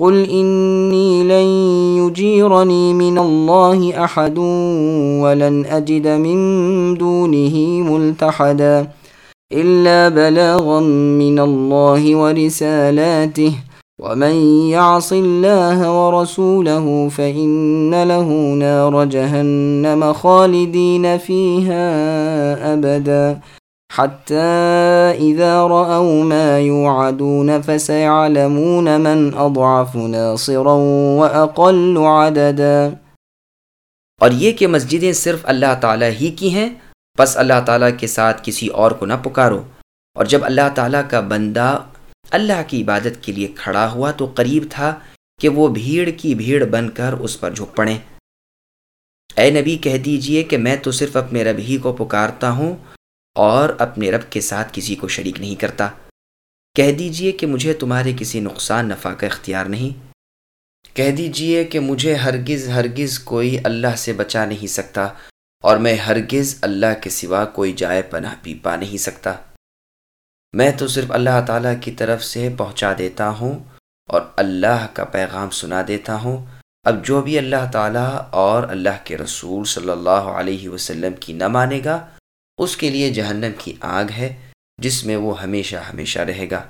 قل إني لن يجيرني من الله أحد ولن أجد من دونه ملتحدا إلا بلاغا من الله ورسالاته ومن يعص الله ورسوله فإن له نار جهنم خالدين فيها أبدا حتى إذا رأوا ما يوعدون فسيعلمون من أضعف ناصرا وأقل عددا. اور یہ کہ مسجدیں صرف اللہ تعالیٰ ہی کی ہیں، بس اللہ تعالیٰ کے ساتھ کسی اور کو نہ پکارو۔ اور جب اللہ تعالیٰ کا بندہ اللہ کی عبادت کے لیے کھڑا ہوا تو قریب تھا کہ وہ بھیڑ کی بھیڑ بن کر اس پر جھک پڑیں اے نبی، کہہ دیجیے کہ میں تو صرف اپنے رب ہی کو پکارتا ہوں اور اپنے رب کے ساتھ کسی کو شریک نہیں کرتا۔ کہہ دیجیے کہ مجھے تمہارے کسی نقصان، نفع کا اختیار نہیں۔ کہہ دیجیے کہ مجھے ہرگز ہرگز کوئی اللہ سے بچا نہیں سکتا اور میں ہرگز اللہ کے سوا کوئی جائے پناہ بھی پا نہیں سکتا۔ میں تو صرف اللہ تعالیٰ کی طرف سے پہنچا دیتا ہوں اور اللہ کا پیغام سنا دیتا ہوں۔ اب جو بھی اللہ تعالیٰ اور اللہ کے رسول صلی اللہ علیہ وسلم کی نہ مانے گا اس کے لیے جہنم کی آگ ہے، جس میں وہ ہمیشہ ہمیشہ رہے گا۔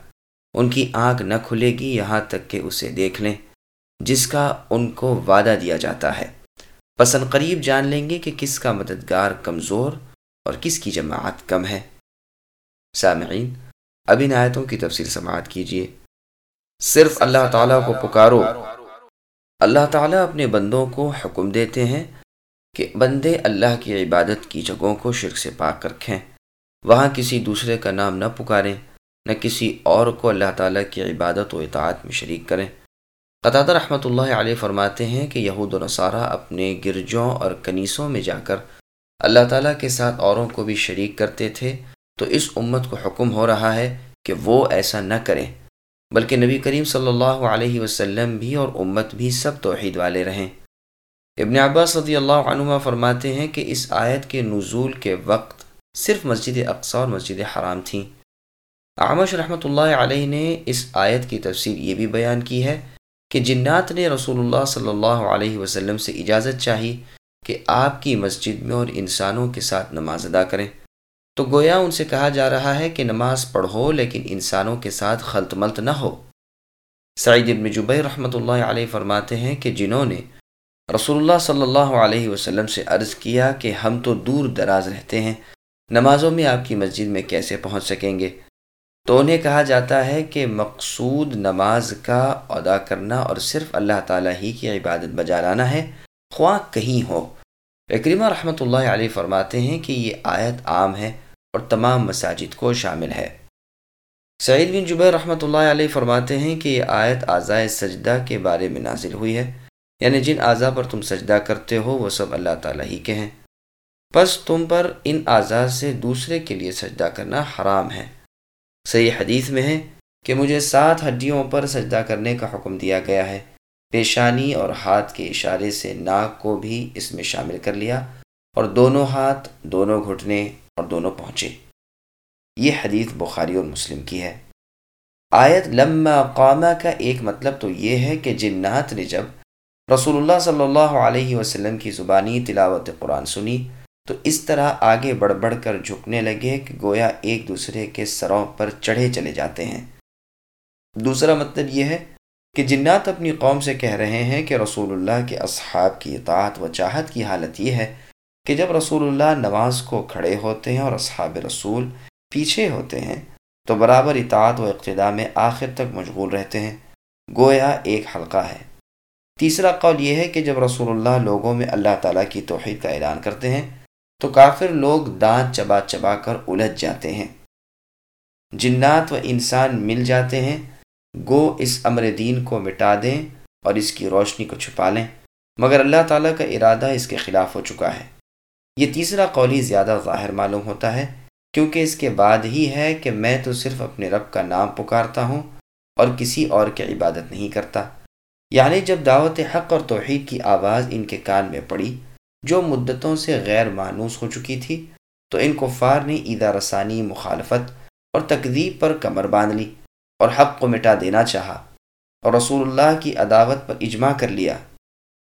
ان کی آگ نہ کھلے گی، یہاں تک کہ اسے دیکھ لیں، جس کا ان کو وعدہ دیا جاتا ہے۔ پسند قریب جان لیں گے کہ کس کا مددگار کمزور اور کس کی جماعت کم ہے۔ سامعین، اب ان آیتوں کی تفصیل سماعت کیجیے۔ صرف اللہ تعالیٰ کو پکارو۔ اللہ تعالیٰ اپنے بندوں کو حکم دیتے ہیں کہ بندے اللہ کی عبادت کی جگہوں کو شرک سے پاک رکھیں۔ وہاں کسی دوسرے کا نام نہ پکاریں، نہ کسی اور کو اللہ تعالیٰ کی عبادت و اطاعت میں شریک کریں۔ قطع رحمۃ اللہ علیہ فرماتے ہیں کہ یہود و نصارہ اپنے گرجوں اور کنیسوں میں جا کر اللہ تعالیٰ کے ساتھ اوروں کو بھی شریک کرتے تھے، تو اس امت کو حکم ہو رہا ہے کہ وہ ایسا نہ کریں۔ بلکہ نبی کریم صلی اللہ علیہ وسلم بھی اور امت بھی سب توحید والے رہیں۔ ابن عباس رضی اللہ عنہ فرماتے ہیں کہ اس آیت کے نزول کے وقت صرف مسجد اقصا اور مسجد حرام تھیں عامش رحمۃ اللہ علیہ نے اس آیت کی تفسیر یہ بھی بیان کی ہے کہ جنات نے رسول اللہ صلی اللہ علیہ وسلم سے اجازت چاہی کہ آپ کی مسجد میں اور انسانوں کے ساتھ نماز ادا کریں۔ تو گویا ان سے کہا جا رہا ہے کہ نماز پڑھو لیکن انسانوں کے ساتھ خلط ملت نہ ہو۔ سعید ابن جبیر رحمۃ اللہ علیہ فرماتے ہیں کہ جنہوں نے رسول اللہ صلی اللہ علیہ وسلم سے عرض کیا کہ ہم تو دور دراز رہتے ہیں، نمازوں میں آپ کی مسجد میں کیسے پہنچ سکیں گے؟ تو انہیں کہا جاتا ہے کہ مقصود نماز کا ادا کرنا اور صرف اللہ تعالیٰ ہی کی عبادت بجا لانا ہے، خواہ کہیں ہو۔ اکریمہ رحمۃ اللہ علیہ فرماتے ہیں کہ یہ آیت عام ہے اور تمام مساجد کو شامل ہے۔ سعید بن جبیر رحمۃ اللہ علیہ فرماتے ہیں کہ یہ آیت آزائے سجدہ کے بارے میں نازل ہوئی ہے۔ یعنی جن اعضاء پر تم سجدہ کرتے ہو، وہ سب اللہ تعالیٰ ہی کے ہیں۔ بس تم پر ان اعضاء سے دوسرے کے لیے سجدہ کرنا حرام ہے۔ صحیح حدیث میں ہے کہ مجھے سات ہڈیوں پر سجدہ کرنے کا حکم دیا گیا ہے۔ پیشانی اور ہاتھ کے اشارے سے ناک کو بھی اس میں شامل کر لیا اور دونوں ہاتھ دونوں گھٹنے اور دونوں پہنچے۔ یہ حدیث بخاری اور مسلم کی ہے۔ آیت لما قامہ کا ایک مطلب تو یہ ہے کہ جنات نے جب رسول اللہ صلی اللہ علیہ وسلم کی زبانی تلاوت قرآن سنی تو اس طرح آگے بڑھ بڑھ کر جھکنے لگے کہ گویا ایک دوسرے کے سروں پر چڑھے چلے جاتے ہیں۔ دوسرا مطلب یہ ہے کہ جنات اپنی قوم سے کہہ رہے ہیں کہ رسول اللہ کے اصحاب کی اطاعت و چاہت کی حالت یہ ہے کہ جب رسول اللہ نماز کو کھڑے ہوتے ہیں اور اصحاب رسول پیچھے ہوتے ہیں تو برابر اطاعت و اقتدا میں آخر تک مشغول رہتے ہیں۔ گویا ایک حلقہ ہے۔ تیسرا قول یہ ہے کہ جب رسول اللہ لوگوں میں اللہ تعالیٰ کی توحید کا اعلان کرتے ہیں، تو کافر لوگ دانت چبا چبا کر الجھ جاتے ہیں۔ جنات و انسان مل جاتے ہیں، گو اس امر دین کو مٹا دیں اور اس کی روشنی کو چھپا لیں۔ مگر اللہ تعالیٰ کا ارادہ اس کے خلاف ہو چکا ہے۔ یہ تیسرا قول ہی زیادہ ظاہر معلوم ہوتا ہے، کیونکہ اس کے بعد ہی ہے کہ میں تو صرف اپنے رب کا نام پکارتا ہوں اور کسی اور کی عبادت نہیں کرتا۔ یعنی جب دعوت حق اور توحید کی آواز ان کے کان میں پڑی، جو مدتوں سے غیر مانوس ہو چکی تھی، تو ان کفار نے ایدا رسانی مخالفت اور تقدیب پر کمر باندھ لی اور حق کو مٹا دینا چاہا اور رسول اللہ کی عداوت پر اجماع کر لیا۔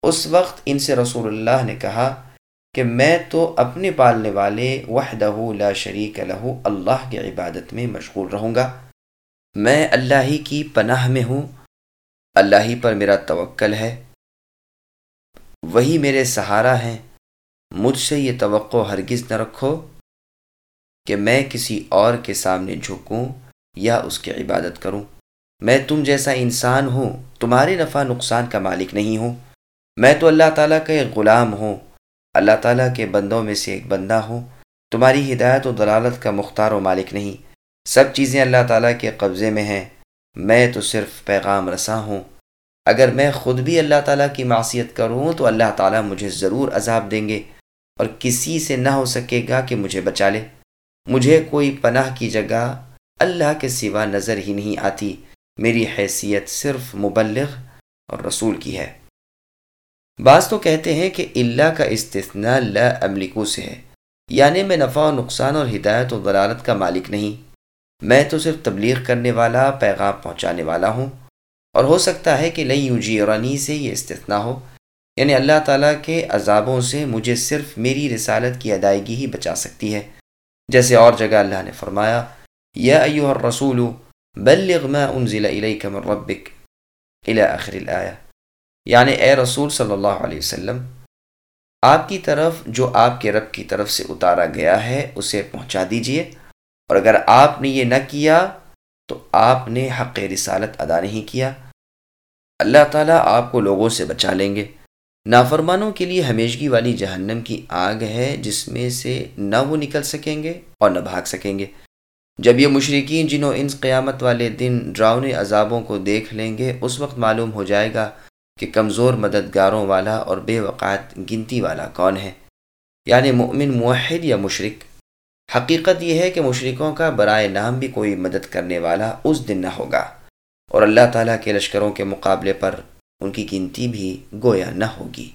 اس وقت ان سے رسول اللہ نے کہا کہ میں تو اپنے پالنے والے وحدہ لا شریک لہو اللہ کی عبادت میں مشغول رہوں گا۔ میں اللہ ہی کی پناہ میں ہوں اللہ ہی پر میرا توکل ہے۔ وہی میرے سہارا ہیں۔ مجھ سے یہ توقع ہرگز نہ رکھو کہ میں کسی اور کے سامنے جھکوں یا اس کی عبادت کروں۔ میں تم جیسا انسان ہوں، تمہارے نفع نقصان کا مالک نہیں ہوں۔ میں تو اللہ تعالیٰ کا ایک غلام ہوں۔ اللہ تعالیٰ کے بندوں میں سے ایک بندہ ہوں۔ تمہاری ہدایت و دلالت کا مختار و مالک نہیں۔ سب چیزیں اللہ تعالیٰ کے قبضے میں ہیں۔ میں تو صرف پیغام رساں ہوں۔ اگر میں خود بھی اللہ تعالیٰ کی معصیت کروں تو اللہ تعالیٰ مجھے ضرور عذاب دیں گے اور کسی سے نہ ہو سکے گا کہ مجھے بچا لے۔ مجھے کوئی پناہ کی جگہ اللہ کے سوا نظر ہی نہیں آتی۔ میری حیثیت صرف مبلغ اور رسول کی ہے۔ بعض تو کہتے ہیں کہ اللہ کا استثناء لا املکو سے ہے یعنی میں نفع و نقصان اور ہدایت و ضلالت کا مالک نہیں۔ میں تو صرف تبلیغ کرنے والا، پیغام پہنچانے والا ہوں۔ اور ہو سکتا ہے کہ لئی یوجی اورانی سے یہ استثناء ہو۔ یعنی اللہ تعالیٰ کے عذابوں سے مجھے صرف میری رسالت کی ادائیگی ہی بچا سکتی ہے۔ جیسے اور جگہ اللہ نے فرمایا، یا ایوہ الرسول، بلغ ما انزل الیک من ربک الى آخر الآیہ۔ یعنی اے رسول صلی اللہ علیہ وسلم، آپ کی طرف، جو آپ کے رب کی طرف سے اتارا گیا ہے، اسے پہنچا دیجیے۔ اور اگر آپ نے یہ نہ کیا تو آپ نے حق رسالت ادا نہیں کیا۔ اللہ تعالیٰ آپ کو لوگوں سے بچا لیں گے۔ نافرمانوں کے لیے ہمیشگی والی جہنم کی آگ ہے جس میں سے نہ وہ نکل سکیں گے اور نہ بھاگ سکیں گے۔ جب یہ مشرقین جنہوں ان قیامت والے دن ڈراؤنے عذابوں کو دیکھ لیں گے، اس وقت معلوم ہو جائے گا کہ کمزور مددگاروں والا اور بے وقات گنتی والا کون ہے۔ یعنی مؤمن موحد یا مشرق حقیقت یہ ہے کہ مشرقوں کا برائے نام بھی کوئی مدد کرنے والا اس دن نہ ہوگا۔ اور اللہ تعالیٰ کے لشکروں کے مقابلے پر ان کی گنتی بھی گویا نہ ہوگی۔